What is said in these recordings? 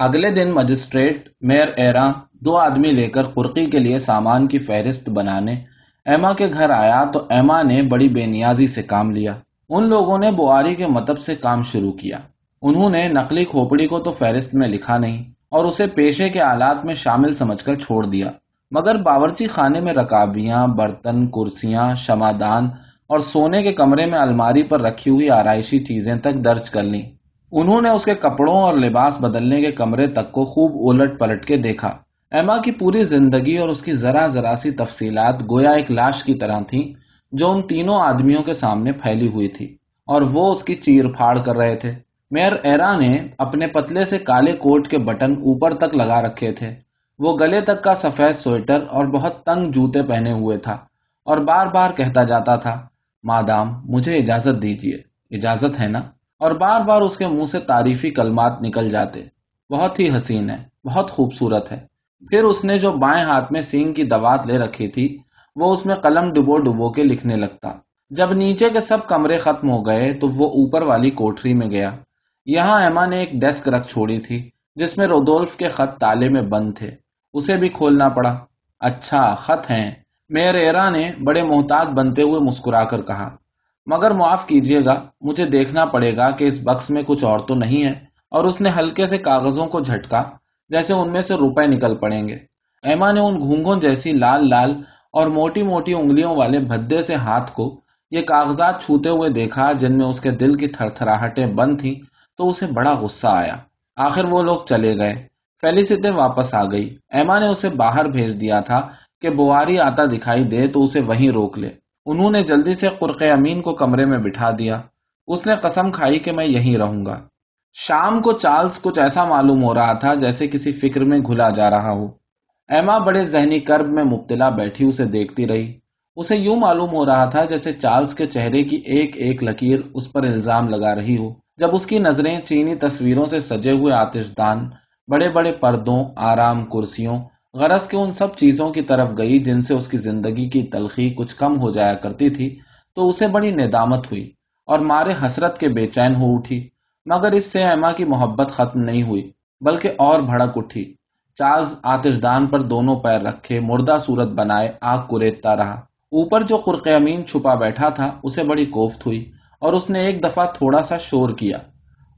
اگلے دن magistrate mayor ایرا دو آدمی لے کر قرقی کے لیے سامان کی فہرست بنانے، ایما کے گھر آیا تو ایما نے بڑی بے نیازی سے کام لیا۔ ان لوگوں نے بواری کے مطب سے کام شروع کیا۔ انہوں نے نقلی کھوپڑی کو تو فہرست میں لکھا نہیں، اور اسے پیشے کے آلات میں شامل سمجھ کر چھوڑ دیا۔ مگر باورچی خانے میں رکابیاں، برتن، کرسیاں شمادان اور سونے کے کمرے میں الماری پر رکھی ہوئی آرائشی چیزیں تک درج کر لیں۔ انہوں نے اس کے کپڑوں اور لباس بدلنے کے کمرے تک کو خوب الٹ پلٹ کے دیکھا۔ ایما کی پوری زندگی اور اس کی ذرا ذرا سی تفصیلات گویا ایک لاش کی طرح تھی جو ان تینوں آدمیوں کے سامنے پھیلی ہوئی تھی، اور وہ اس کی چیر پھاڑ کر رہے تھے۔ میئر ایرا نے اپنے پتلے سے کالے کوٹ کے بٹن اوپر تک لگا رکھے تھے۔ وہ گلے تک کا سفید سویٹر اور بہت تنگ جوتے پہنے ہوئے تھا، اور بار بار کہتا جاتا تھا، مادام، مجھے اجازت دیجیے اجازت ہے نا؟ اور بار بار اس کے منہ سے تعریفی کلمات نکل جاتے۔ بہت ہی حسین ہے، بہت خوبصورت ہے۔ پھر اس نے جو بائیں ہاتھ میں سینگ کی دوات لے رکھی تھی، وہ اس میں قلم ڈبو ڈبو کے لکھنے لگتا۔ جب نیچے کے سب کمرے ختم ہو گئے تو وہ اوپر والی کوٹری میں گیا۔ یہاں ایما نے ایک ڈیسک رکھ چھوڑی تھی، جس میں رودولف کے خط تالے میں بند تھے۔ اسے بھی کھولنا پڑا۔ اچھا خط ہیں۔ میئر ایرا نے بڑے محتاط بنتے ہوئے مسکرا کر کہا۔ مگر معاف کیجیے گا، مجھے دیکھنا پڑے گا کہ اس بکس میں کچھ اور تو نہیں ہے۔ اور اس نے ہلکے سے کاغذوں کو جھٹکا، جیسے ان میں سے روپے نکل پڑیں گے۔ ایما نے ان گھونگوں جیسی لال لال اور موٹی موٹی انگلیوں والے بھدے سے ہاتھ کو یہ کاغذات چھوتے ہوئے دیکھا جن میں اس کے دل کی تھر تھراہٹیں بند تھیں، تو اسے بڑا غصہ آیا۔ آخر وہ لوگ چلے گئے۔ فیلیسیتے واپس آ گئی۔ ایما نے اسے باہر بھیج دیا تھا کہ بواری آتا دکھائی دے تو اسے وہیں روک لے۔ انہوں نے جلدی سے قرق امین کو کمرے میں بٹھا دیا۔ اس نے قسم کھائی کہ میں یہیں رہوں گا۔ شام کو چارلز کچھ ایسا معلوم ہو رہا تھا جیسے کسی فکر میں گھلا جا رہا ہو۔ ایما بڑے ذہنی کرب میں مبتلا بیٹھی اسے دیکھتی رہی۔ اسے یوں معلوم ہو رہا تھا جیسے چارلز کے چہرے کی ایک ایک لکیر اس پر الزام لگا رہی ہو۔ جب اس کی نظریں چینی تصویروں سے سجے ہوئے آتش دان بڑے بڑے پردوں، آرام کرسیوں غرض کے ان سب چیزوں کی طرف گئی جن سے اس کی زندگی کی تلخی کچھ کم ہو جایا کرتی تھی، تو اسے بڑی ندامت ہوئی اور مارے حسرت کے بے چین ہو اٹھی۔ مگر اس سے ایما کی محبت ختم نہیں ہوئی، بلکہ اور بھڑک اٹھی۔ چارز آتش دان پر دونوں پیر رکھے، مردہ صورت بنائے، آگ کریدتا رہا۔ اوپر جو قرق امین چھپا بیٹھا تھا، اسے بڑی کوفت ہوئی اور اس نے ایک دفعہ تھوڑا سا شور کیا۔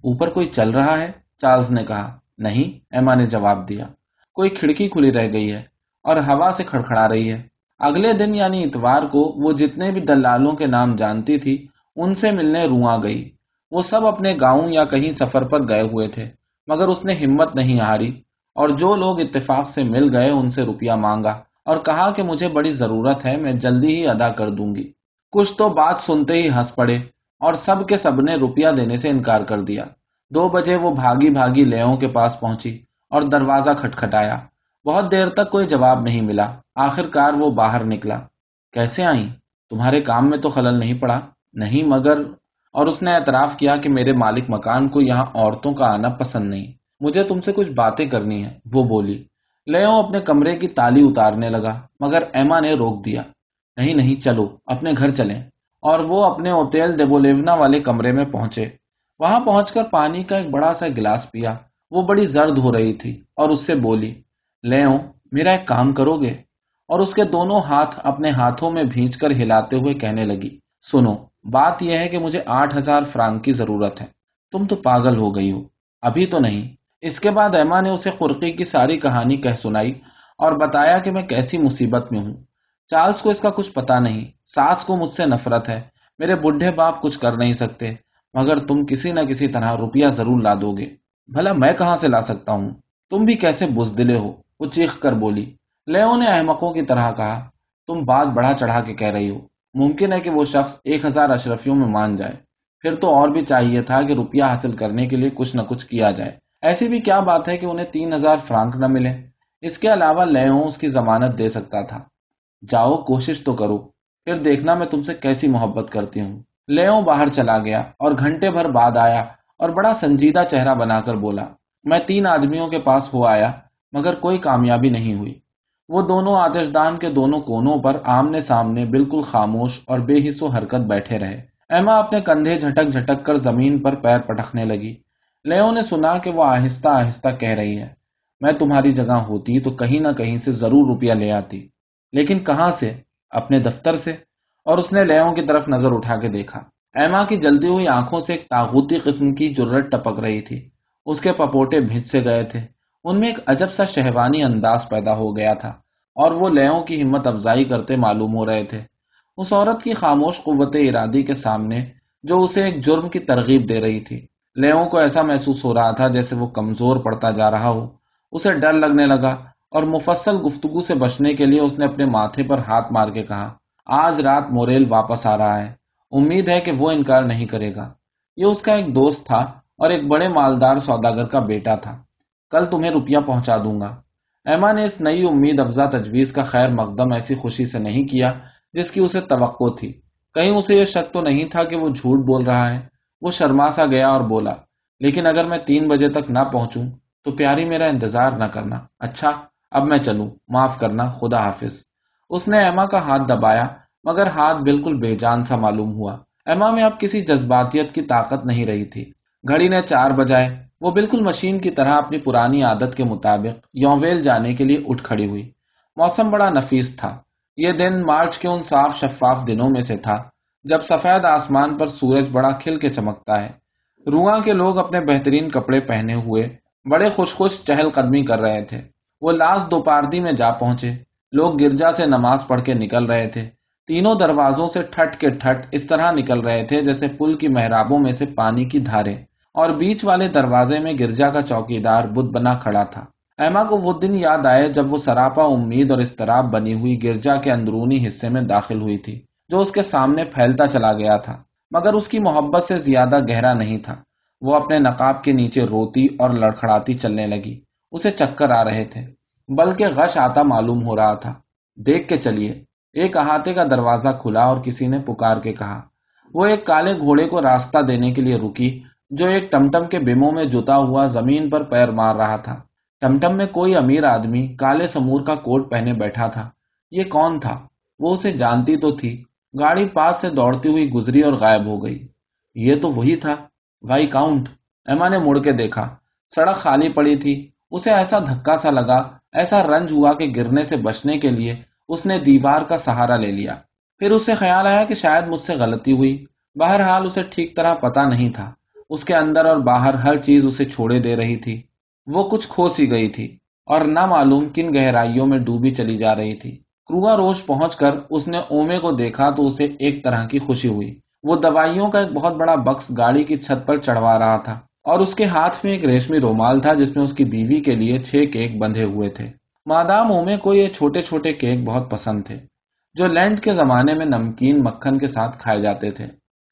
اوپر کوئی چل رہا ہے؟ چارلز نے کہا، نہیں، ایما نے جواب دیا۔ کوئی کھڑکی کھلی رہ گئی ہے اور ہوا سے کھڑکھڑا رہی ہے۔ اگلے دن یعنی اتوار کو وہ جتنے بھی دلالوں کے نام جانتی تھی، ان سے ملنے رواں گئی۔ وہ سب اپنے گاؤں یا کہیں سفر پر گئے ہوئے تھے، مگر اس نے ہمت نہیں ہاری۔ اور جو لوگ اتفاق سے مل گئے، ان سے روپیہ مانگا اور کہا کہ مجھے بڑی ضرورت ہے، میں جلدی ہی ادا کر دوں گی۔ کچھ تو بات سنتے ہی ہنس پڑے اور سب کے سب نے روپیہ دینے سے انکار کر دیا۔ دو بجے وہ بھاگی بھاگی لیوں کے پاس پہنچی۔ اور دروازہ کھٹکھٹایا۔ بہت دیر تک کوئی جواب نہیں ملا۔ آخر کار وہ باہر نکلا۔ کیسے آئیں؟ تمہارے کام میں تو خلل نہیں پڑا۔ نہیں، مگر اور اس نے اعتراف کیا کہ میرے مالک مکان کو یہاں عورتوں کا آنا پسند نہیں۔ مجھے تم سے کچھ باتیں کرنی ہے وہ بولی لیو اپنے کمرے کی تالی اتارنے لگا، مگر ایما نے روک دیا۔ نہیں نہیں، چلو، اپنے گھر چلیں۔ اور وہ اپنے اوتیل ڈیبولیونا والے کمرے میں پہنچے۔ وہاں پہنچ کر پانی کا ایک بڑا سا گلاس پیا۔ وہ بڑی زرد ہو رہی تھی اور اس سے بولی، لے میرا ایک کام کرو گے؟ اور اس کے دونوں ہاتھ اپنے ہاتھوں میں بھیج کر ہلاتے ہوئے کہنے لگی، سنو، بات یہ ہے کہ مجھے آٹھ ہزار فرانک کی ضرورت ہے۔ تم تو پاگل ہو گئی ہو۔ ابھی تو نہیں۔ اس کے بعد ایما نے اسے قرقی کی ساری کہانی کہہ سنائی اور بتایا کہ میں کیسی مصیبت میں ہوں۔ چارلز کو اس کا کچھ پتا نہیں۔ ساس کو مجھ سے نفرت ہے۔ میرے بڈھے باپ کچھ کر نہیں سکتے، مگر تم کسی نہ کسی طرح روپیہ ضرور لا دو گے۔ بھلا میں کہاں سے لا سکتا ہوں؟ تم بھی کیسے بزدلے ہو؟ وہ چیخ کر بولی لیو نے احمقوں کی طرح کہا، تم بات بڑھا چڑھا کے کہہ رہی ہو۔ ممکن ہے کہ وہ شخص ایک ہزار اشرفیوں میں مان جائے۔ پھر تو اور بھی چاہیے تھا کہ روپیہ حاصل کرنے کے لیے کچھ نہ کچھ کیا جائے۔ ایسی بھی کیا بات ہے کہ انہیں تین ہزار فرانک نہ ملے؟ اس کے علاوہ لیو اس کی ضمانت دے سکتا تھا۔ جاؤ، کوشش تو کرو۔ پھر دیکھنا میں تم سے کیسی محبت کرتی ہوں۔ لیو باہر چلا گیا اور گھنٹے بھر بعد آیا۔ اور بڑا سنجیدہ چہرہ بنا کر بولا، میں تین آدمیوں کے پاس ہو آیا، مگر کوئی کامیابی نہیں ہوئی. وہ دونوں آتش دان کے دونوں کونوں پر آمنے سامنے بالکل خاموش اور بے حص و حرکت بیٹھے رہے۔ ایما اپنے کندھے جھٹک جھٹک کر زمین پر پیر پٹکنے لگی۔ لیو نے سنا کہ وہ آہستہ آہستہ کہہ رہی ہے، میں تمہاری جگہ ہوتی تو کہیں نہ کہیں سے ضرور روپیہ لے آتی، لیکن کہاں سے؟ اپنے دفتر سے. اور اس نے لیوں کی طرف نظر اٹھا کے دیکھا۔ ایما کی جلتی ہوئی آنکھوں سے ایک تاغوتی قسم کی جرت ٹپک رہی تھی۔ اس کے پپوٹے بھج سے گئے تھے۔ ان میں ایک عجب سا شہوانی انداز پیدا ہو گیا تھا اور وہ لیوں کی ہمت افزائی کرتے معلوم ہو رہے تھے۔ اس عورت کی خاموش قوت ارادی کے سامنے جو اسے ایک جرم کی ترغیب دے رہی تھی۔ لیوں کو ایسا محسوس ہو رہا تھا جیسے وہ کمزور پڑتا جا رہا ہو۔ اسے ڈر لگنے لگا اور مفصل گفتگو سے بچنے کے لیے اس نے اپنے ماتھے پر ہاتھ مار کے کہا، آج رات موریل واپس آ رہا ہے۔ امید ہے کہ وہ انکار نہیں کرے گا۔ یہ اس کا ایک دوست تھا اور ایک بڑے مالدار سوداگر کا بیٹا تھا۔ کل تمہیں روپیہ پہنچا دوں گا۔ ایما نے اس نئی امید افزا تجویز کا خیر مقدم ایسی خوشی سے نہیں کیا جس کی اسے توقع تھی۔ کہیں اسے یہ شک تو نہیں تھا کہ وہ جھوٹ بول رہا ہے۔ وہ شرما سا گیا اور بولا، لیکن اگر میں تین بجے تک نہ پہنچوں تو پیاری میرا انتظار نہ کرنا۔ اچھا اب میں چلوں۔ معاف کرنا، خدا حافظ۔ اس نے ایما کا ہاتھ دبایا مگر ہاتھ بالکل بے جان سا معلوم ہوا۔ ایما میں اب کسی جذباتیت کی طاقت نہیں رہی تھی۔ گھڑی نے چار بجائے۔ وہ بالکل مشین کی طرح اپنی پرانی عادت کے مطابق یوویل جانے کے لیے اٹھ کھڑی ہوئی۔ موسم بڑا نفیس تھا۔ یہ دن مارچ کے ان صاف شفاف دنوں میں سے تھا۔ جب سفید آسمان پر سورج بڑا کھل کے چمکتا ہے۔ رواں کے لوگ اپنے بہترین کپڑے پہنے ہوئے بڑے خوش خوش چہل قدمی کر رہے تھے۔ وہ لاس دوپاردی میں جا پہنچے۔ لوگ گرجا سے نماز پڑھ کے نکل رہے تھے۔ تینوں دروازوں سے ٹھٹ کے ٹھٹ اس طرح نکل رہے تھے جیسے پل کی محرابوں میں سے پانی کی دھارے اور بیچ والے دروازے میں گرجا کا چوکی دار بدھ بنا کھڑا تھا۔ ایما کو وہ دن یاد آئے جب وہ سراپا امید اور استراب بنی ہوئی گرجا کے اندرونی حصے میں داخل ہوئی تھی، جو اس کے سامنے پھیلتا چلا گیا تھا۔ مگر اس کی محبت سے زیادہ گہرا نہیں تھا۔ وہ اپنے نقاب کے نیچے روتی اور لڑکھڑاتی چلنے لگی۔ اسے چکر آ رہے تھے۔ بلکہ غش آتا معلوم ہو رہا تھا۔ دیکھ کے چلیے۔ ایک احاطے کا دروازہ کھلا اور کسی نے پکار کے کہا۔ وہ ایک کالے گھوڑے کو راستہ دینے کے لیے رکی، جو ایک ٹمٹم کے بیموں میں جتا ہوا زمین پر پیر مار رہا تھا۔ ٹمٹم میں کوئی امیر آدمی کالے سمور کا کوٹ پہنے بیٹھا تھا۔ یہ کون تھا؟ وہ اسے جانتی تو تھی۔ گاڑی پاس سے دوڑتی ہوئی گزری اور غائب ہو گئی۔ یہ تو وہی تھا۔ بھائی کاؤنٹ۔ ایما نے مڑ کے دیکھا۔ سڑک خالی پڑی تھی۔ اسے ایسا دھکا سا لگا، ایسا رنج ہوا کہ گرنے سے بچنے کے لیے اس نے دیوار کا سہارا لے لیا۔ پھر اسے خیال آیا کہ شاید مجھ سے غلطی ہوئی۔ بہرحال اسے ٹھیک طرح پتا نہیں تھا۔ اس کے اندر اور باہر ہر چیز اسے چھوڑے دے رہی تھی۔ وہ کچھ کھو سی گئی تھی اور نہ معلوم کن گہرائیوں میں ڈوبی چلی جا رہی تھی۔ کروا روش پہنچ کر اس نے اومے کو دیکھا تو اسے ایک طرح کی خوشی ہوئی۔ وہ دوائیوں کا ایک بہت بڑا بکس گاڑی کی چھت پر چڑھوا رہا تھا اور اس کے ہاتھ میں ایک ریشمی رومال تھا جس میں اس کی بیوی کے لیے چھ کیک بندھے ہوئے تھے۔ مادام اومے کو یہ چھوٹے چھوٹے کیک بہت پسند تھے، جو لینڈ کے زمانے میں نمکین مکھن کے ساتھ کھائے جاتے تھے۔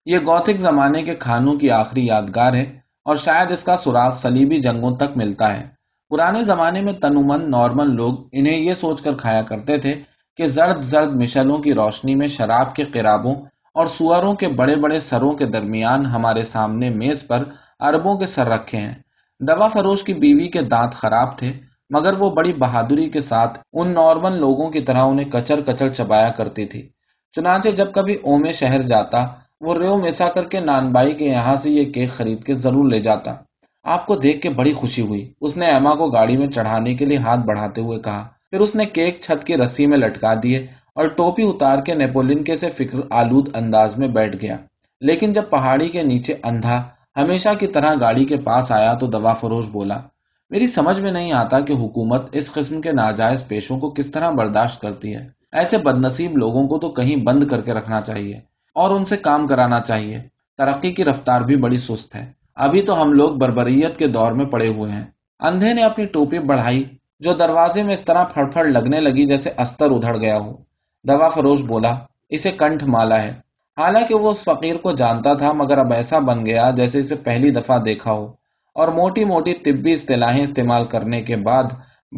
یہ گوتھک زمانے کے کھانوں کی آخری یادگار ہے اور شاید اس کا سراغ سلیبی جنگوں تک ملتا ہے۔ پرانے زمانے میں تنومن نارمل لوگ انہیں یہ سوچ کر کھایا کرتے تھے کہ زرد زرد مشلوں کی روشنی میں شراب کے قرابوں اور سوروں کے بڑے بڑے سروں کے درمیان ہمارے سامنے میز پر اربوں کے سر رکھے ہیں۔ دوا فروش کی بیوی کے دانت خراب تھے مگر وہ بڑی بہادری کے ساتھ ان نارمل لوگوں کی طرح انہیں کچر کچر چبایا کرتی تھی۔ چنانچہ جب کبھی اومے شہر جاتا، وہ ریو میسا کر کے نان بائی کے یہاں سے یہ کیک خرید کے ضرور لے جاتا۔ آپ کو دیکھ کے بڑی خوشی ہوئی۔ اس نے ایما کو گاڑی میں چڑھانے کے لیے ہاتھ بڑھاتے ہوئے کہا۔ پھر اس نے کیک چھت کی رسی میں لٹکا دیے اور ٹوپی اتار کے نیپولن کے سے فکر آلود انداز میں بیٹھ گیا۔ لیکن جب پہاڑی کے نیچے اندھا ہمیشہ کی طرح گاڑی کے پاس آیا تو دوا فروش بولا۔ میری سمجھ میں نہیں آتا کہ حکومت اس قسم کے ناجائز پیشوں کو کس طرح برداشت کرتی ہے۔ ایسے بد نصیب لوگوں کو تو کہیں بند کر کے رکھنا چاہیے اور ان سے کام کرانا چاہیے۔ ترقی کی رفتار بھی بڑی سست ہے۔ ابھی تو ہم لوگ بربریت کے دور میں پڑے ہوئے ہیں۔ اندھے نے اپنی ٹوپی بڑھائی جو دروازے میں اس طرح پھڑ پھڑ لگنے لگی جیسے استر ادھڑ گیا ہو۔ دوا فروش بولا، اسے کنٹھ مالا ہے۔ حالانکہ وہ اس فقیر کو جانتا تھا مگر اب ایسا بن گیا جیسے اسے پہلی دفعہ دیکھا ہو۔ اور موٹی موٹی طبی اصطلاحیں استعمال کرنے کے بعد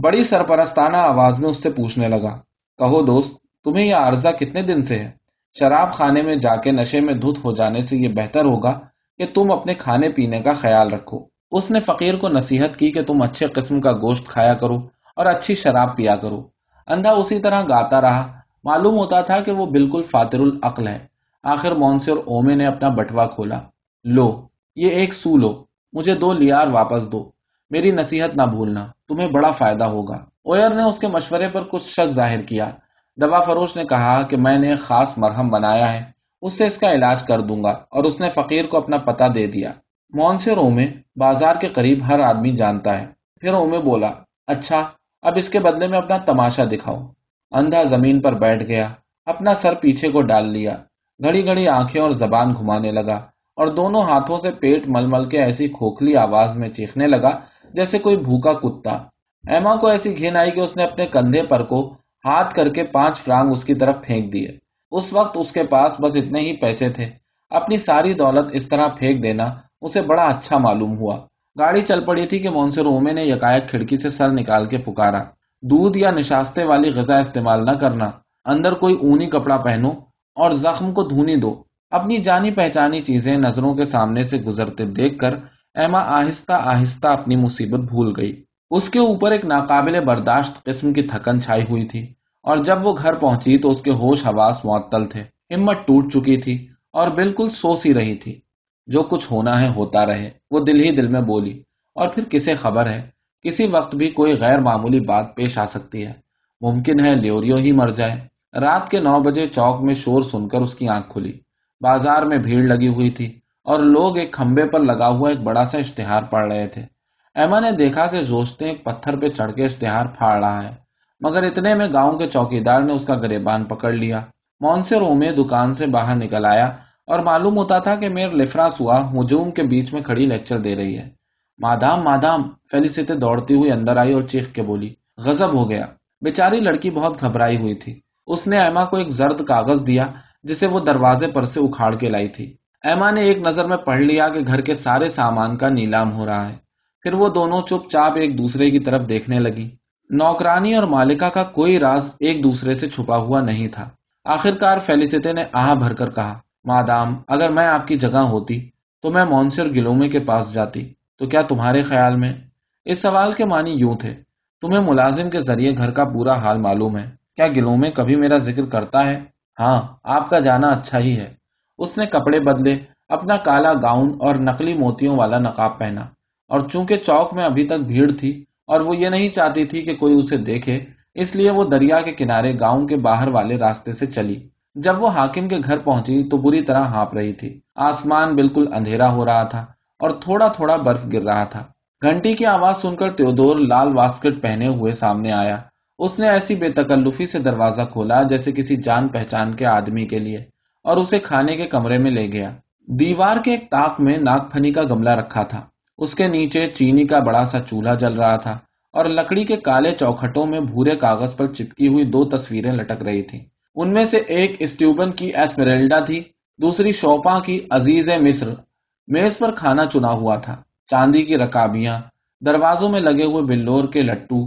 بڑی سرپرستانہ آواز میں اس سے پوچھنے لگا، کہو دوست، تمہیں یہ عرضہ کتنے دن سے ہے؟ شراب خانے میں جا کے نشے میں دھت ہو جانے سے یہ بہتر ہوگا کہ تم اپنے کھانے پینے کا خیال رکھو اس نے فقیر کو نصیحت کی کہ تم اچھے قسم کا گوشت کھایا کرو اور اچھی شراب پیا کرو۔ اندھا اسی طرح گاتا رہا۔ معلوم ہوتا تھا کہ وہ بالکل فاتر العقل ہے۔ آخر مونسر اومے نے اپنا بٹوا کھولا۔ لو، یہ ایک سو لو۔ مجھے دو لیار واپس دو۔ میری نصیحت نہ بھولنا، تمہیں بڑا فائدہ ہوگا۔ اویر نے اس کے مشورے پر کچھ شک ظاہر کیا۔ دوا فروش نے کہا کہ میں نے ایک خاص مرہم بنایا ہے، اس سے اس کا علاج کر دوں گا۔ اور اس نے فقیر کو اپنا پتہ دے دیا۔ مون سے رومے بازار کے قریب ہر آدمی جانتا ہے۔ پھر اومے بولا اچھا اب اس کے بدلے میں اپنا تماشا دکھاؤ۔ اندھا زمین پر بیٹھ گیا، اپنا سر پیچھے کو ڈال لیا۔ گھڑی گھڑی آنکھیں اور زبان گھمانے لگا۔ اور دونوں ہاتھوں سے پیٹ مل مل کے ایسی کھوکھلی آواز میں چیخنے لگا جیسے کوئی بھوکا کتا۔ ایما کو ایسی گھن آئی کہ اس نے اپنے کندھے پر کو ہاتھ کر کے پانچ فرانگ اس کی طرف پھینک دیے۔ اس وقت اس کے پاس بس اتنے ہی پیسے تھے۔ اپنی ساری دولت اس طرح پھینک دینا اسے بڑا اچھا معلوم ہوا۔ گاڑی چل پڑی تھی کہ مونسر رومے نے یکایک کھڑکی سے سر نکال کے پکارا۔ دودھ یا نشاستے والی غذا استعمال نہ کرنا۔ اندر کوئی اونی کپڑا پہنو اور زخم کو دھونی دو۔ اپنی جانی پہچانی چیزیں نظروں کے سامنے سے گزرتے دیکھ کر ایما آہستہ آہستہ اپنی مصیبت بھول گئی۔ اس کے اوپر ایک ناقابل برداشت قسم کی تھکن چھائی ہوئی تھی اور جب وہ گھر پہنچی تو اس کے ہوش حواس معطل تھے، ہمت ٹوٹ چکی تھی اور بالکل سو سی رہی تھی۔ جو کچھ ہونا ہے ہوتا رہے، وہ دل ہی دل میں بولی۔ اور پھر کسے خبر ہے؟ کسی وقت بھی کوئی غیر معمولی بات پیش آ سکتی ہے۔ ممکن ہے لیوریو ہی مر جائے رات کے نو بجے چوک میں شور سن کر اس کی آنکھ کھلی۔ بازار میں بھیڑ لگی ہوئی تھی اور لوگ ایک کھمبے پر لگا ہوا ایک بڑا سا اشتہار پڑھ رہے تھے۔ ایما نے دیکھا کہ زوشتے ایک پتھر پہ چڑھ کے اشتہار پھاڑ رہا ہے، مگر اتنے میں گاؤں کے چوکی دار نے اس کا گریبان پکڑ لیا۔ مونسر رومے دکان سے باہر نکل آیا اور معلوم ہوتا تھا کہ میر لفرا سوا ہجوم کے بیچ میں کھڑی لیکچر دے رہی ہے۔ مادام مادام فیلیسیتے دوڑتی ہوئی اندر آئی اور چیخ کے بولی غزب ہو گیا۔ بیچاری لڑکی بہت گھبرائی ہوئی تھی۔ اس نے ایما کو ایک زرد کاغذ دیا جسے وہ دروازے پر سے اکھاڑ کے لائی تھی۔ ایما نے ایک نظر میں پڑھ لیا کہ گھر کے سارے سامان کا نیلام ہو رہا ہے۔ پھر وہ دونوں چپ چاپ ایک دوسرے کی طرف دیکھنے لگی نوکرانی اور مالکہ کا کوئی راز ایک دوسرے سے چھپا ہوا نہیں تھا۔ آخر کار نے آہ بھر کر کہا، مادام، اگر میں آپ کی جگہ ہوتی تو میں مونسر گلومے کے پاس جاتی، تو کیا تمہارے خیال میں؟ اس سوال کے معنی یوں تھے، تمہیں ملازم کے ذریعے گھر کا پورا حال معلوم ہے۔ کیا گلوں میں کبھی میرا ذکر کرتا ہے؟ ہاں آپ کا جانا اچھا ہی ہے۔ اس نے کپڑے بدلے، اپنا کالا گاؤن اور نقلی موتیوں والا نقاب پہنا۔ اور چونکہ چوک میں ابھی تک بھیڑ تھی اور وہ یہ نہیں چاہتی تھی کہ کوئی اسے دیکھے، اس لیے وہ دریا کے کنارے گاؤں کے باہر والے راستے سے چلی۔ جب وہ حاکم کے گھر پہنچی تو بری طرح ہانپ رہی تھی۔ آسمان بالکل اندھیرا ہو رہا تھا اور تھوڑا تھوڑا برف گر رہا تھا۔ گھنٹی کی آواز سن کر تیودور لال واسکٹ پہنے ہوئے سامنے آیا۔ اس نے ایسی بے تکلفی سے دروازہ کھولا جیسے کسی جان پہچان کے آدمی کے لیے، اور اسے کھانے کے کمرے میں لے گیا۔ دیوار کے ایک تاک میں ناک پھنی کا گملہ رکھا تھا۔ اس کے نیچے چینی کا بڑا سا چولہا جل رہا تھا، اور لکڑی کے کالے چوکھٹوں میں بھورے کاغذ پر چپکی ہوئی دو تصویریں لٹک رہی تھی ان میں سے ایک اسٹیوبن کی ایسپریلڈا تھی، دوسری شوپا کی عزیز مصر۔ میز پر کھانا چنا ہوا تھا، چاندی کی رکابیاں، دروازوں میں لگے ہوئے بلور کے لٹو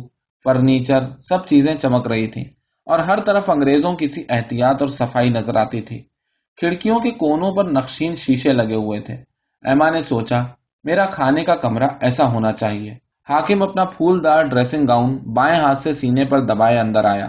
فرنیچر، سب چیزیں چمک رہی تھیں اور ہر طرف انگریزوں کی سی احتیاط اور صفائی نظر آتی تھی۔ کھڑکیوں کے کونوں پر نقشین شیشے لگے ہوئے تھے۔ ایما نے سوچا، میرا کھانے کا کمرہ ایسا ہونا چاہیے۔ حاکم اپنا پھول دار ڈریسنگ گاؤن بائیں ہاتھ سے سینے پر دبائے اندر آیا۔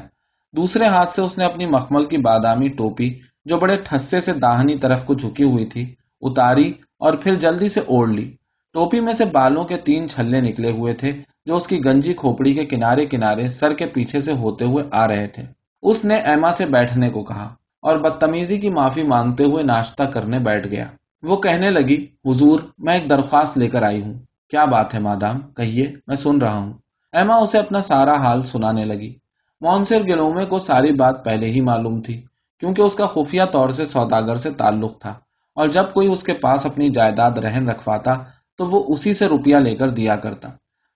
دوسرے ہاتھ سے اس نے اپنی مخمل کی بادامی ٹوپی، جو بڑے ٹھسے سے داہنی طرف کو جھکی ہوئی تھی، اتاری اور پھر جلدی سے اوڑھ لی۔ ٹوپی میں سے بالوں کے تین چھلے نکلے ہوئے تھے۔ جو اس کی گنجی کھوپڑی کے کنارے کنارے سر کے پیچھے سے ہوتے ہوئے آ رہے تھے۔ اس نے ایما سے بیٹھنے کو کہا اور بدتمیزی کی معافی مانگتے ہوئے ناشتہ کرنے بیٹھ گیا۔ وہ کہنے لگی، حضور، میں ایک درخواست لے کر آئی ہوں۔ کیا بات ہے مادام؟ کہیے، میں سن رہا ہوں۔ ایما اسے اپنا سارا حال سنانے لگی۔ مونسر گلومے کو ساری بات پہلے ہی معلوم تھی، کیونکہ اس کا خفیہ طور سے سوداگر سے تعلق تھا۔ اور جب کوئی اس کے پاس اپنی جائیداد رہن رکھواتا، تو وہ اسی سے روپیہ لے کر دیا کرتا۔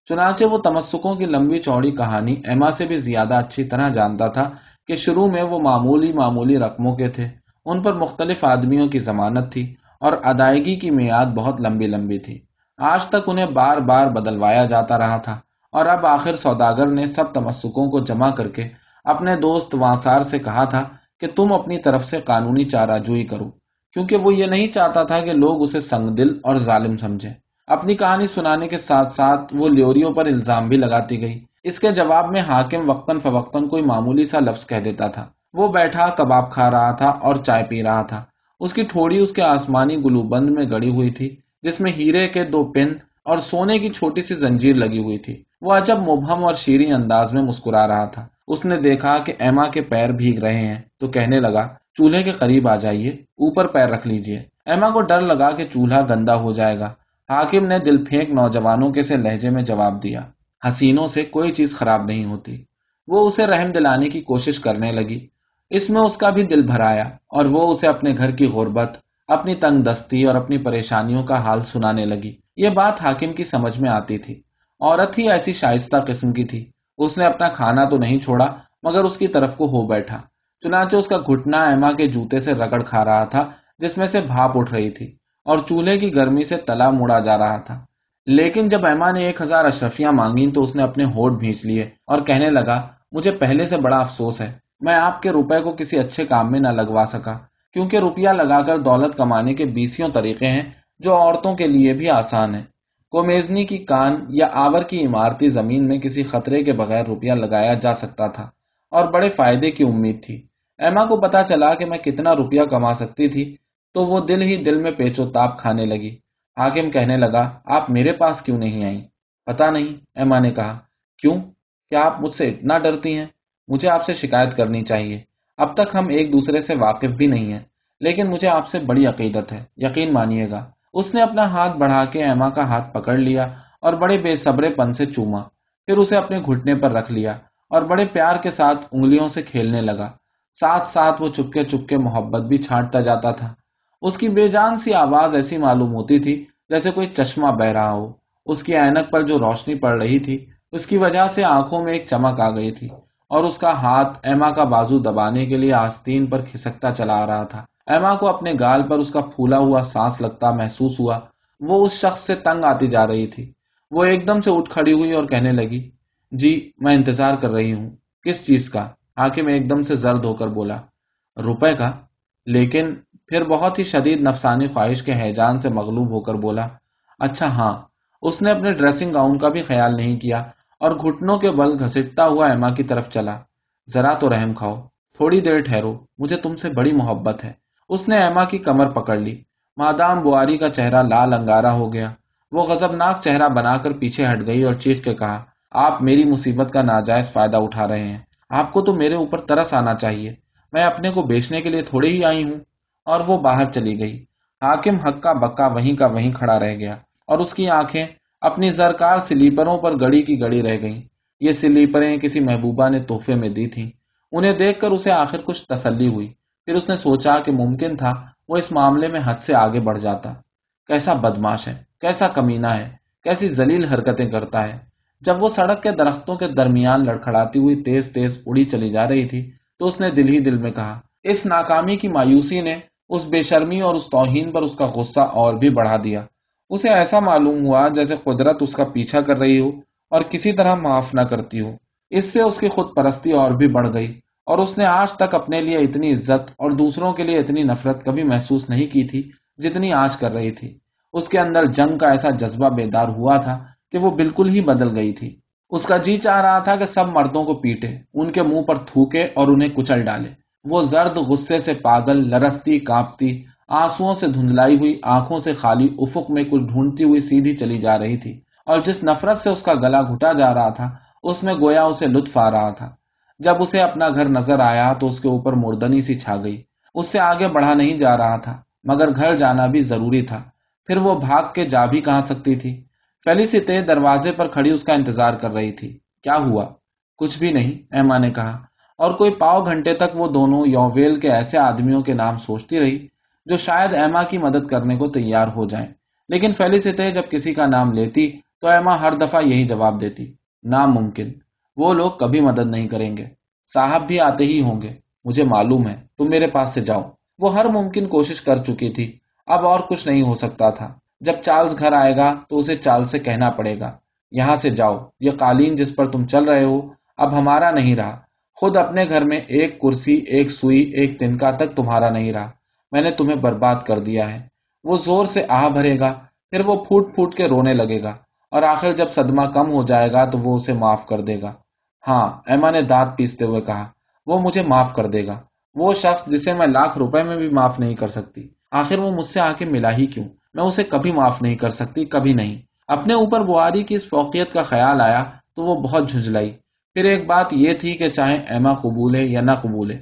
چنانچہ وہ تمسکوں کی لمبی چوڑی کہانی ایما سے بھی زیادہ اچھی طرح جانتا تھا کہ شروع میں وہ معمولی معمولی رقموں کے تھے۔ ان پر مختلف آدمیوں کی ضمانت تھی اور ادائیگی کی میعاد بہت لمبی لمبی تھی۔ آج تک انہیں بار بار بدلوایا جاتا رہا تھا اور اب آخر سوداگر نے سب تمسکوں کو جمع کر کے اپنے دوست وانسار سے کہا تھا کہ تم اپنی طرف سے قانونی چارہ جوئی کرو، کیونکہ وہ یہ نہیں چاہتا تھا کہ لوگ اسے سنگ دل اور ظالم سمجھے اپنی کہانی سنانے کے ساتھ ساتھ وہ لیوریوں پر الزام بھی لگاتی گئی۔ اس کے جواب میں حاکم وقتاً فوقتاً کوئی معمولی سا لفظ کہہ دیتا تھا۔ وہ بیٹھا، کباب کھا رہا تھا اور چائے پی رہا تھا۔ اس کی ٹھوڑی اس کے آسمانی گلو بند میں گڑی ہوئی تھی، جس میں ہیرے کے دو پن اور سونے کی چھوٹی سی زنجیر لگی ہوئی تھی۔ وہ عجب مبہم اور شیریں انداز میں مسکرا رہا تھا۔ اس نے دیکھا کہ ایما کے پیر بھیگ رہے ہیں، تو کہنے لگا، چولہے کے قریب آ جائیے، اوپر پیر رکھ لیجیے ایما کو ڈر لگا کہ چولہا گندا ہو جائے گا۔ حاکم نے دل پھینک نوجوانوں کے سے لہجے میں جواب دیا۔ حسینوں سے کوئی چیز خراب نہیں ہوتی۔ وہ اسے رحم دلانے کی کوشش کرنے لگی۔ اس میں اس کا بھی دل بھرایا اور وہ اسے اپنے گھر کی غربت، اپنی تنگ دستی اور اپنی پریشانیوں کا حال سنانے لگی۔ یہ بات حاکم کی سمجھ میں آتی تھی۔ عورت ہی ایسی شائستہ قسم کی تھی۔ اس نے اپنا کھانا تو نہیں چھوڑا، مگر اس کی طرف کو ہو بیٹھا۔ چنانچہ اس کا گھٹنا ایما کے جوتے سے رگڑ کھا رہا تھا، جس میں سے بھاپ اٹھ رہی تھی۔ اور چولہے کی گرمی سے تلا مڑا جا رہا تھا۔ لیکن جب ایما نے ایک ہزار اشرفیاں مانگی تو اس نے اپنے ہوٹ بھیج لیے اور کہنے لگا، مجھے پہلے سے بڑا افسوس ہے، میں آپ کے روپے کو کسی اچھے کام میں نہ لگوا سکا، کیونکہ روپیہ لگا کر دولت کمانے کے بیسوں طریقے ہیں جو عورتوں کے لیے بھی آسان ہے کومیزنی کی کان یا آور کی عمارتی زمین میں کسی خطرے کے بغیر روپیہ لگایا جا سکتا تھا اور بڑے فائدے کی امید تھی۔ ایما کو پتا چلا کہ میں کتنا روپیہ کما سکتی تھی تو وہ دل ہی دل میں پیچو تاپ کھانے لگی۔ حاکم کہنے لگا، آپ میرے پاس کیوں نہیں آئی پتا نہیں ایما نے کہا۔ کیوں؟ کیا آپ مجھ سے اتنا ڈرتی ہیں؟ مجھے آپ سے شکایت کرنی چاہیے۔ اب تک ہم ایک دوسرے سے واقف بھی نہیں ہیں، لیکن مجھے آپ سے بڑی عقیدت ہے۔ یقین مانیے گا۔ اس نے اپنا ہاتھ بڑھا کے ایما کا ہاتھ پکڑ لیا اور بڑے بے صبرے پن سے چوما۔ پھر اسے اپنے گھٹنے پر رکھ لیا اور بڑے پیار کے ساتھ انگلیوں سے کھیلنے لگا۔ ساتھ ساتھ وہ چپکے چپکے محبت بھی چھانٹتا جاتا تھا۔ اس کی بے جان سی آواز ایسی معلوم ہوتی تھی جیسے کوئی چشمہ بہ رہا ہو۔ اس کی اینک پر جو روشنی پڑ رہی تھی، اس کی وجہ سے آنکھوں میں ایک چمک آ گئی تھی اور اس کا ہاتھ ایما کا بازو دبانے کے لیے آستین پر کھسکتا چلا آ رہا تھا۔ ایما کو اپنے گال پر اس کا پھولا ہوا سانس لگتا محسوس ہوا۔ وہ اس شخص سے تنگ آتی جا رہی تھی۔ وہ ایک دم سے اٹھ کھڑی ہوئی اور کہنے لگی جی میں انتظار کر رہی ہوں۔ کس چیز کا؟ حاکم ایک دم سے زرد ہو کر بولا، روپے کا، لیکن پھر بہت ہی شدید نفسانی خواہش کے حیجان سے مغلوب ہو کر بولا اچھا ہاں اس نے اپنے ڈریسنگ گاؤن کا بھی خیال نہیں کیا اور گھٹنوں کے بل گھسٹتا ہوا ایما کی طرف چلا۔ ذرا تو رحم کھاؤ، تھوڑی دیر ٹھہرو، مجھے تم سے بڑی محبت ہے۔ اس نے ایما کی کمر پکڑ لی۔ مادام بواری کا چہرہ لال انگارا ہو گیا۔ وہ غزبناک چہرہ بنا کر پیچھے ہٹ گئی اور چیخ کے کہا، آپ میری مصیبت کا ناجائز فائدہ اٹھا رہے ہیں۔ آپ کو تو میرے اوپر ترس آنا چاہیے۔ میں اپنے کو بیچنے کے لیے تھوڑے ہی آئی ہوں۔ اور وہ باہر چلی گئی۔ حاکم حقا بکا وہیں کا وہیں کھڑا رہ گیا اور اس کی آنکھیں اپنی زرکار سلیپروں پر گڑی کی گڑی رہ گئیں۔ یہ سلیپریں کسی محبوبہ نے تحفے میں دی تھیں۔ انہیں دیکھ کر اسے آخر کچھ تسلی ہوئی۔ پھر اس نے سوچا کہ ممکن تھا وہ اس معاملے میں حد سے آگے بڑھ جاتا۔ کیسا بدماش ہے، کیسا کمینہ ہے، کیسی زلیل حرکتیں کرتا ہے۔ جب وہ سڑک کے درختوں کے درمیان لڑکھڑاتی ہوئی تیز تیز اڑی چلی جا رہی تھی تو اس نے دل ہی دل میں کہا، اس ناکامی کی مایوسی نے اس بے شرمی اور اس توہین پر اس کا غصہ اور بھی بڑھا دیا۔ اسے ایسا معلوم ہوا جیسے قدرت اس کا پیچھا کر رہی ہو اور کسی طرح معاف نہ کرتی ہو۔ اس سے اس کی خود پرستی اور بھی بڑھ گئی اور اس نے آج تک اپنے لیے اتنی عزت اور دوسروں کے لیے اتنی نفرت کبھی محسوس نہیں کی تھی جتنی آج کر رہی تھی۔ اس کے اندر جنگ کا ایسا جذبہ بیدار ہوا تھا کہ وہ بالکل ہی بدل گئی تھی۔ اس کا جی چاہ رہا تھا کہ سب مردوں کو پیٹے، ان کے منہ پر تھوکے اور انہیں کچل ڈالے۔ وہ زرد غصے سے پاگل، لرستی کانپتی آنسو سے دھندلائی ہوئی، آنکھوں سے خالی افق میں کچھ ڈھونڈتی ہوئی سیدھی چلی جا رہی تھی۔ اور جس نفرت سے اس کا گلا گھٹا جا رہا تھا، اس میں گویا اسے لطف آ رہا تھا۔ جب اسے اپنا گھر نظر آیا تو اس کے اوپر مردنی سی چھا گئی۔ اس سے آگے بڑھا نہیں جا رہا تھا، مگر گھر جانا بھی ضروری تھا۔ پھر وہ بھاگ کے جا بھی کہاں سکتی تھی؟ فیلیسیتے دروازے پر کھڑی اس کا انتظار کر رہی تھی۔ کیا ہوا؟ کچھ بھی نہیں ایما نے کہا۔ اور کوئی پاؤ گھنٹے تک وہ دونوں یوویل کے ایسے آدمیوں کے نام سوچتی رہی جو شاید ایما کی مدد کرنے کو تیار ہو جائیں۔ لیکن فیلیسیتے جب کسی کا نام لیتی تو ایما ہر دفعہ یہی جواب دیتی، ناممکن، وہ لوگ کبھی مدد نہیں کریں گے۔ صاحب بھی آتے ہی ہوں گے، مجھے معلوم ہے، تم میرے پاس سے جاؤ۔ وہ ہر ممکن کوشش کر چکی تھی، اب اور کچھ نہیں ہو سکتا تھا۔ جب چارلز گھر آئے گا تو اسے چال سے کہنا پڑے گا، یہاں سے جاؤ، یہ قالین جس پر تم چل رہے ہو، اب ہمارا نہیں رہا۔ خود اپنے گھر میں ایک کرسی، ایک سوئی، ایک تنکا تک تمہارا نہیں رہا۔ میں نے تمہیں برباد کر دیا ہے۔ وہ زور سے آہ بھرے گا، پھر وہ پھوٹ پھوٹ کے رونے لگے گا۔ اور آخر جب صدمہ کم ہو جائے گا تو وہ اسے معاف کر دے گا۔ ہاں ایما نے دانت پیستے ہوئے کہا، وہ مجھے معاف کر دے گا۔ وہ شخص جسے میں لاکھ روپے میں بھی معاف نہیں کر سکتی۔ آخر وہ مجھ سے آ کے ملا ہی کیوں؟ میں اسے کبھی معاف نہیں کر سکتی، کبھی نہیں۔ اپنے اوپر بواری کی اس فوقیت کا خیال آیا تو وہ بہت جھنجھلائی۔ پھر ایک بات یہ تھی کہ چاہے ایما قبولے یا نہ قبولے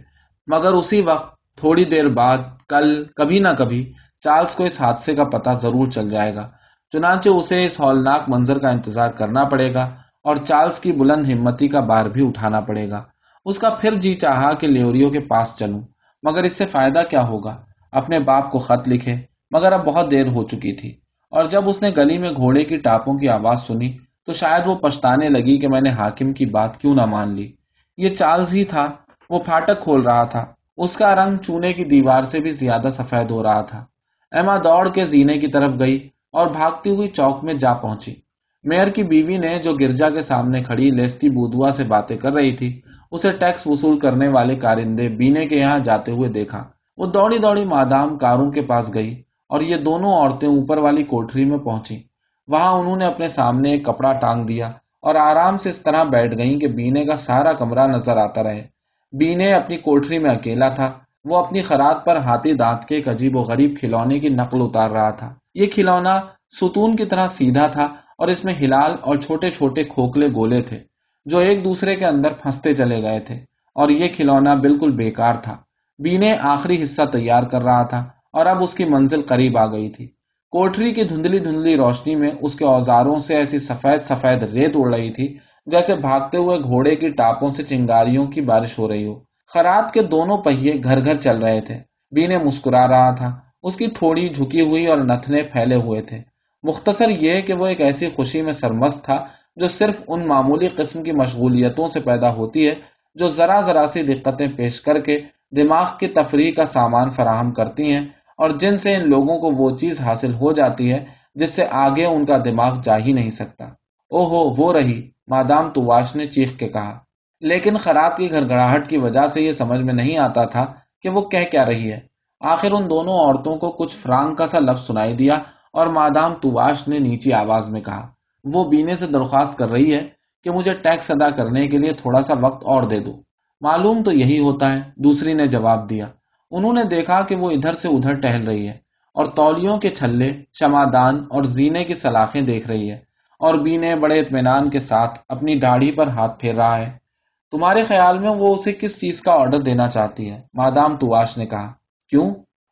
مگر اسی وقت تھوڑی دیر بعد کل کبھی نہ کبھی چارلز کو اس حادثے کا پتہ ضرور چل جائے گا۔ چنانچہ اسے اس ہولناک منظر کا انتظار کرنا پڑے گا اور چارلز کی بلند ہمتی کا بار بھی اٹھانا پڑے گا۔ اس کا پھر جی چاہا کہ لیوریو کے پاس چلوں، مگر اس سے فائدہ کیا ہوگا؟ اپنے باپ کو خط لکھے، مگر اب بہت دیر ہو چکی تھی۔ اور جب اس نے گلی میں گھوڑے کی ٹاپوں کی آواز سنی تو شاید وہ پچھتانے لگی کہ میں نے حاکم کی بات کیوں نہ مان لی۔ یہ چارلز ہی تھا، وہ پھاٹک کھول رہا تھا۔ اس کا رنگ چونے کی دیوار سے بھی زیادہ سفید ہو رہا تھا۔ ایما دوڑ کے زینے کی طرف گئی اور بھاگتی ہوئی چوک میں جا پہنچی۔ میئر کی بیوی نے جو گرجا کے سامنے کھڑی لیستی بودوا سے باتیں کر رہی تھی، اسے ٹیکس وصول کرنے والے کارندے بینے کے یہاں جاتے ہوئے دیکھا۔ وہ دوڑی دوڑی مادام کاروں کے پاس گئی اور یہ دونوں عورتیں اوپر والی کوٹری میں پہنچی وہاں انہوں نے اپنے سامنے ایک کپڑا ٹانگ دیا اور آرام سے اس طرح بیٹھ گئیں کہ بینے کا سارا کمرہ نظر آتا رہے۔ بینے اپنی کوٹری میں اکیلا تھا۔ وہ اپنی خرات پر ہاتھی دانت کے ایک عجیب و غریب کھلونے کی نقل اتار رہا تھا۔ یہ کھلونا ستون کی طرح سیدھا تھا اور اس میں ہلال اور چھوٹے چھوٹے کھوکھلے گولے تھے جو ایک دوسرے کے اندر پھنستے چلے گئے تھے اور یہ کھلونا بالکل بیکار تھا۔ بینے آخری حصہ تیار کر رہا تھا اور اب اس کی منزل قریب آ گئی تھی۔ کوٹری کی دھندلی دھندلی روشنی میں اس کے اوزاروں سے ایسی سفید سفید ریت اڑ رہی تھی جیسے بھاگتے ہوئے گھوڑے کی ٹاپوں سے چنگاریوں کی بارش ہو رہی ہو۔ خراب کے دونوں پہیے گھر گھر چل رہے تھے۔ بینے مسکرا رہا تھا۔ اس کی تھوڑی جھکی ہوئی اور نتنے پھیلے ہوئے تھے۔ مختصر یہ کہ وہ ایک ایسی خوشی میں سرمست تھا جو صرف ان معمولی قسم کی مشغولیتوں سے پیدا ہوتی ہے جو ذرا ذرا سی دقتیں پیش کر کے دماغ کی تفریح کا سامان فراہم کرتی ہیں۔ اور جن سے ان لوگوں کو وہ چیز حاصل ہو جاتی ہے، جس سے آگے ان کا دماغ جا ہی نہیں سکتا۔ او ہو وہ رہی، مادام تواش نے چیخ کے کہا۔ لیکن خراب کی گھر گڑاہٹ کی وجہ سے یہ سمجھ میں نہیں آتا تھا کہ وہ کہہ کیا رہی ہے۔ آخر ان دونوں عورتوں کو کچھ فرانگ کا سا لفظ سنائی دیا اور مادام تواش نے نیچی آواز میں کہا، وہ بینے سے درخواست کر رہی ہے کہ مجھے ٹیکس ادا کرنے کے لیے تھوڑا سا وقت اور دے دو۔ معلوم تو یہی ہوتا ہے، دوسری نے جواب دیا۔ انہوں نے دیکھا کہ وہ ادھر سے ادھر ٹہل رہی ہے اور تولیوں کے چھلے شمادان اور زینے کی سلاخیں دیکھ رہی ہے اور بینے بڑے اطمینان کے ساتھ اپنی داڑھی پر ہاتھ پھیر رہا ہے۔ تمہارے خیال میں وہ اسے کس چیز کا آرڈر دینا چاہتی ہے؟ مادام تواش نے کہا۔ کیوں؟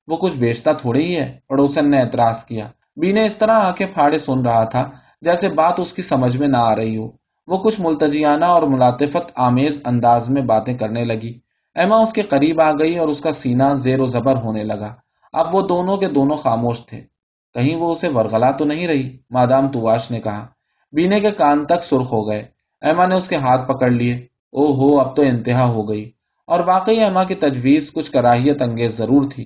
وہ کچھ بیچتا تھوڑے ہی ہے۔ پڑوسن نے اعتراض کیا۔ بینے اس طرح آ کے پھاڑے سن رہا تھا جیسے بات اس کی سمجھ میں نہ آ رہی ہو۔ وہ کچھ ملتجیانہ اور ملاطفت آمیز انداز میں باتیں کرنے لگی۔ ایما اس کے قریب آ گئی اور اس کا سینہ زیر و زبر ہونے لگا۔ اب وہ دونوں کے دونوں خاموش تھے۔ کہیں وہ اسے ورغلا تو نہیں رہی؟ مادام تواش نے کہا۔ بینے کے کان تک سرخ ہو گئے۔ ایما نے اس کے ہاتھ پکڑ لیے۔ او ہو، اب تو انتہا ہو گئی۔ اور واقعی ایما کی تجویز کچھ کراہیت انگیز ضرور تھی،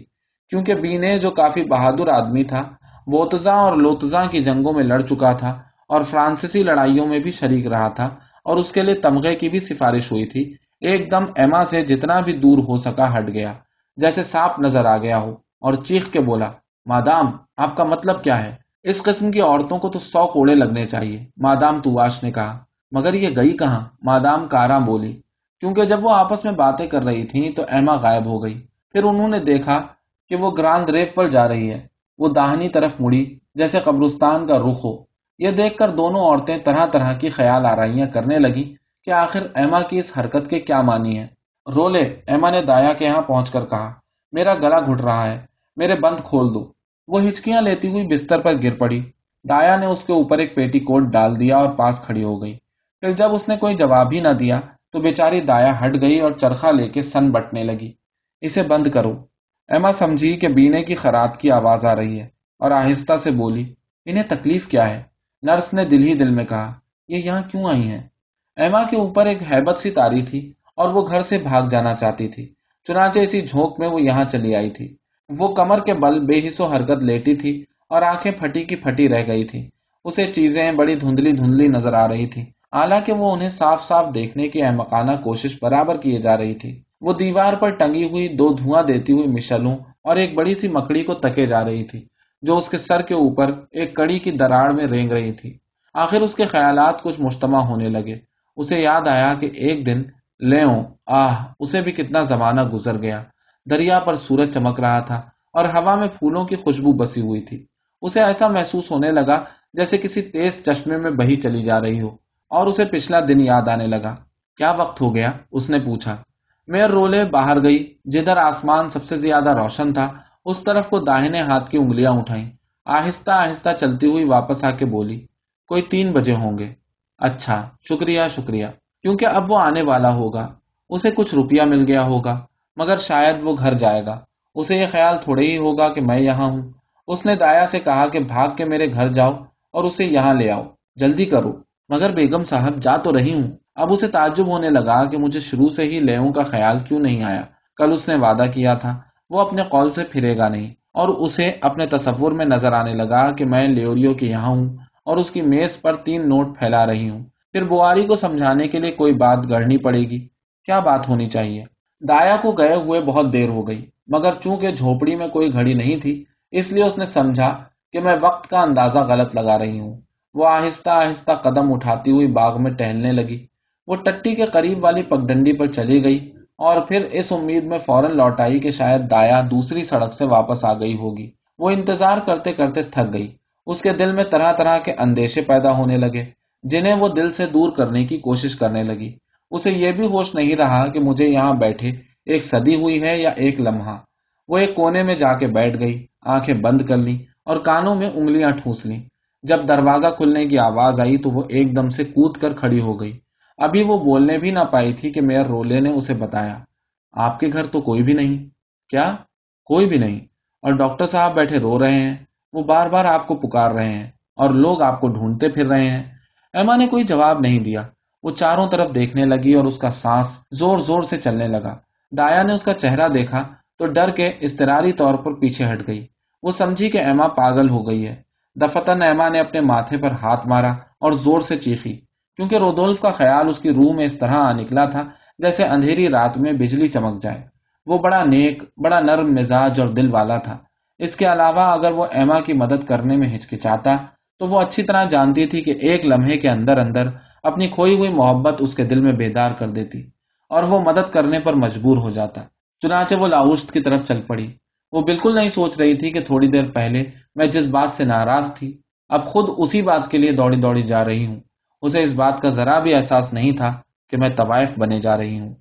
کیونکہ بینے جو کافی بہادر آدمی تھا بوتزا اور لوتزا کی جنگوں میں لڑ چکا تھا اور فرانسیسی لڑائیوں میں بھی شریک رہا تھا اور اس کے لیے تمغے کی بھی سفارش ہوئی تھی ایک دم ایما سے جتنا بھی دور ہو سکا ہٹ گیا۔ جیسے سانپ نظر آ گیا ہو اور چیخ کے بولا، مادام، آپ کا مطلب کیا ہے؟ اس قسم کی عورتوں کو تو سو کوڑے لگنے چاہیے۔ مادام تواش نے کہا۔ مگر یہ گئی کہاں؟ مادام کارا بولی۔ کیونکہ جب وہ آپس میں باتیں کر رہی تھیں تو ایما غائب ہو گئی۔ پھر انہوں نے دیکھا کہ وہ گراند ریف پر جا رہی ہے۔ وہ داہنی طرف مڑی، جیسے قبرستان کا رخ ہو۔ یہ دیکھ کر دونوں عورتیں طرح طرح کی خیال آرائیاں کرنے لگی کہ آخر ایما کی اس حرکت کے کیا مانی ہے رولے ایما نے دایا کے یہاں پہنچ کر کہا، میرا گلا گھٹ رہا ہے، میرے بند کھول دو۔ وہ ہچکیاں لیتی ہوئی بستر پر گر پڑی۔ دایا نے اس کے اوپر ایک پیٹی کوٹ ڈال دیا اور پاس کھڑی ہو گئی۔ پھر جب اس نے کوئی جواب ہی نہ دیا، تو بیچاری دایا ہٹ گئی اور چرخا لے کے سن بٹنے لگی۔ اسے بند کرو۔ ایما سمجھی کہ بینے کی خرات کی آواز آ رہی ہے اور آہستہ سے بولی، انہیں تکلیف کیا ہے؟ نرس نے دل ہی دل میں کہا، یہ یہاں کیوں آئی ہیں؟ ایما کے اوپر ایک حیبت سی تاری تھی اور وہ گھر سے بھاگ جانا چاہتی تھی، چنانچہ اسی جھونک میں وہ یہاں چلی آئی تھی۔ وہ کمر کے بل بے حص و حرکت لیٹی تھی اور آنکھیں پھٹی کی پھٹی رہ گئی تھی۔ اسے چیزیں بڑی دھندلی دھندلی نظر آ رہی تھی۔ حالانکہ وہ انہیں صاف صاف دیکھنے کی احمقانہ کوشش برابر کیے جا رہی تھی۔ وہ دیوار پر ٹنگی ہوئی دو دھواں دیتی ہوئی مشلوں اور ایک بڑی سی مکڑی کو تکے جا رہی تھی، جو اس کے سر کے اوپر ایک کڑی کی دراڑ میں رینگ رہی تھی۔ آخر اس کے خیالات کچھ مشتمہ ہونے لگے۔ اسے یاد آیا کہ ایک دن لیوں آہ، اسے بھی کتنا زمانہ گزر گیا۔ دریا پر سورج چمک رہا تھا اور ہوا میں پھولوں کی خوشبو بسی ہوئی تھی۔ اسے ایسا محسوس ہونے لگا جیسے کسی تیز چشمے میں بہی چلی جا رہی ہو اور اسے پچھلا دن یاد آنے لگا۔ کیا وقت ہو گیا؟ اس نے پوچھا۔ میر رولے باہر گئی، جدھر آسمان سب سے زیادہ روشن تھا، اس طرف کو داہنے ہاتھ کی انگلیاں اٹھائیں۔ آہستہ آہستہ چلتی ہوئی واپس آ کے بولی، کوئی تین بجے ہوں گے۔ اچھا شکریہ شکریہ۔ کیونکہ اب وہ آنے والا ہوگا، اسے کچھ روپیہ مل گیا ہوگا، مگر شاید وہ گھر جائے گا۔ اسے یہ خیال تھوڑے ہی ہوگا کہ میں یہاں ہوں۔ اس نے دایا سے کہا کہ بھاگ کے میرے گھر جاؤ اور اسے یہاں لے آؤ۔ جلدی کرو۔ مگر بیگم صاحب، جا تو رہی ہوں۔ اب اسے تعجب ہونے لگا کہ مجھے شروع سے ہی لیوں کا خیال کیوں نہیں آیا۔ کل اس نے وعدہ کیا تھا، وہ اپنے قول سے پھرے گا نہیں۔ اور اسے اپنے تصور میں نظر آنے لگا کہ میں لیوریو کے یہاں ہوں۔ اور اس کی میز پر تین نوٹ پھیلا رہی ہوں۔ پھر بواری کو سمجھانے کے لیے کوئی بات گڑنی پڑے گی۔ کیا بات ہونی چاہیے؟ دایا کو گئے ہوئے بہت دیر ہو گئی، مگر چونکہ جھوپڑی میں کوئی گھڑی نہیں تھی، اس لیے اس نے سمجھا کہ میں وقت کا اندازہ غلط لگا رہی ہوں۔ وہ آہستہ آہستہ قدم اٹھاتی ہوئی باغ میں ٹہلنے لگی۔ وہ ٹٹی کے قریب والی پگڈنڈی پر چلی گئی اور پھر اس امید میں فوراً لوٹ آئی کہ شاید دایا دوسری سڑک سے واپس آ گئی ہوگی۔ وہ انتظار کرتے کرتے تھک گئی۔ اس کے دل میں طرح طرح کے اندیشے پیدا ہونے لگے، جنہیں وہ دل سے دور کرنے کی کوشش کرنے لگی۔ اسے یہ بھی ہوش نہیں رہا کہ مجھے یہاں بیٹھے ایک صدی ہوئی ہے یا ایک لمحہ۔ وہ ایک کونے میں جا کے بیٹھ گئی، آنکھیں بند کر لی اور کانوں میں انگلیاں ٹھوس لی جب دروازہ کھلنے کی آواز آئی تو وہ ایک دم سے کود کر کھڑی ہو گئی۔ ابھی وہ بولنے بھی نہ پائی تھی کہ میئر رولے نے اسے بتایا، آپ کے گھر تو کوئی بھی نہیں؟ کیا؟ کوئی بھی نہیں۔ اور ڈاکٹر صاحب بیٹھے رو رہے ہیں۔ وہ بار بار آپ کو پکار رہے ہیں اور لوگ آپ کو ڈھونڈتے پھر رہے ہیں۔ ایما نے کوئی جواب نہیں دیا۔ وہ چاروں طرف دیکھنے لگی اور اس کا سانس زور زور سے چلنے لگا۔ دایا نے اس کا چہرہ دیکھا تو ڈر کے استراری طور پر پیچھے ہٹ گئی۔ وہ سمجھی کہ ایما پاگل ہو گئی ہے۔ دفتن ایما نے اپنے ماتھے پر ہاتھ مارا اور زور سے چیخی۔ کیونکہ رودولف کا خیال اس کی روح میں اس طرح آ نکلا تھا جیسے اندھیری رات میں بجلی چمک جائے۔ وہ بڑا نیک، بڑا نرم مزاج اور دل والا تھا۔ اس کے علاوہ اگر وہ ایما کی مدد کرنے میں ہچکچاتا، تو وہ اچھی طرح جانتی تھی کہ ایک لمحے کے اندر اندر اپنی کھوئی ہوئی محبت اس کے دل میں بیدار کر دیتی اور وہ مدد کرنے پر مجبور ہو جاتا۔ چنانچہ وہ لاؤشت کی طرف چل پڑی۔ وہ بالکل نہیں سوچ رہی تھی کہ تھوڑی دیر پہلے میں جس بات سے ناراض تھی، اب خود اسی بات کے لیے دوڑی دوڑی جا رہی ہوں۔ اسے اس بات کا ذرا بھی احساس نہیں تھا کہ میں طوائف بنے جا رہی ہوں۔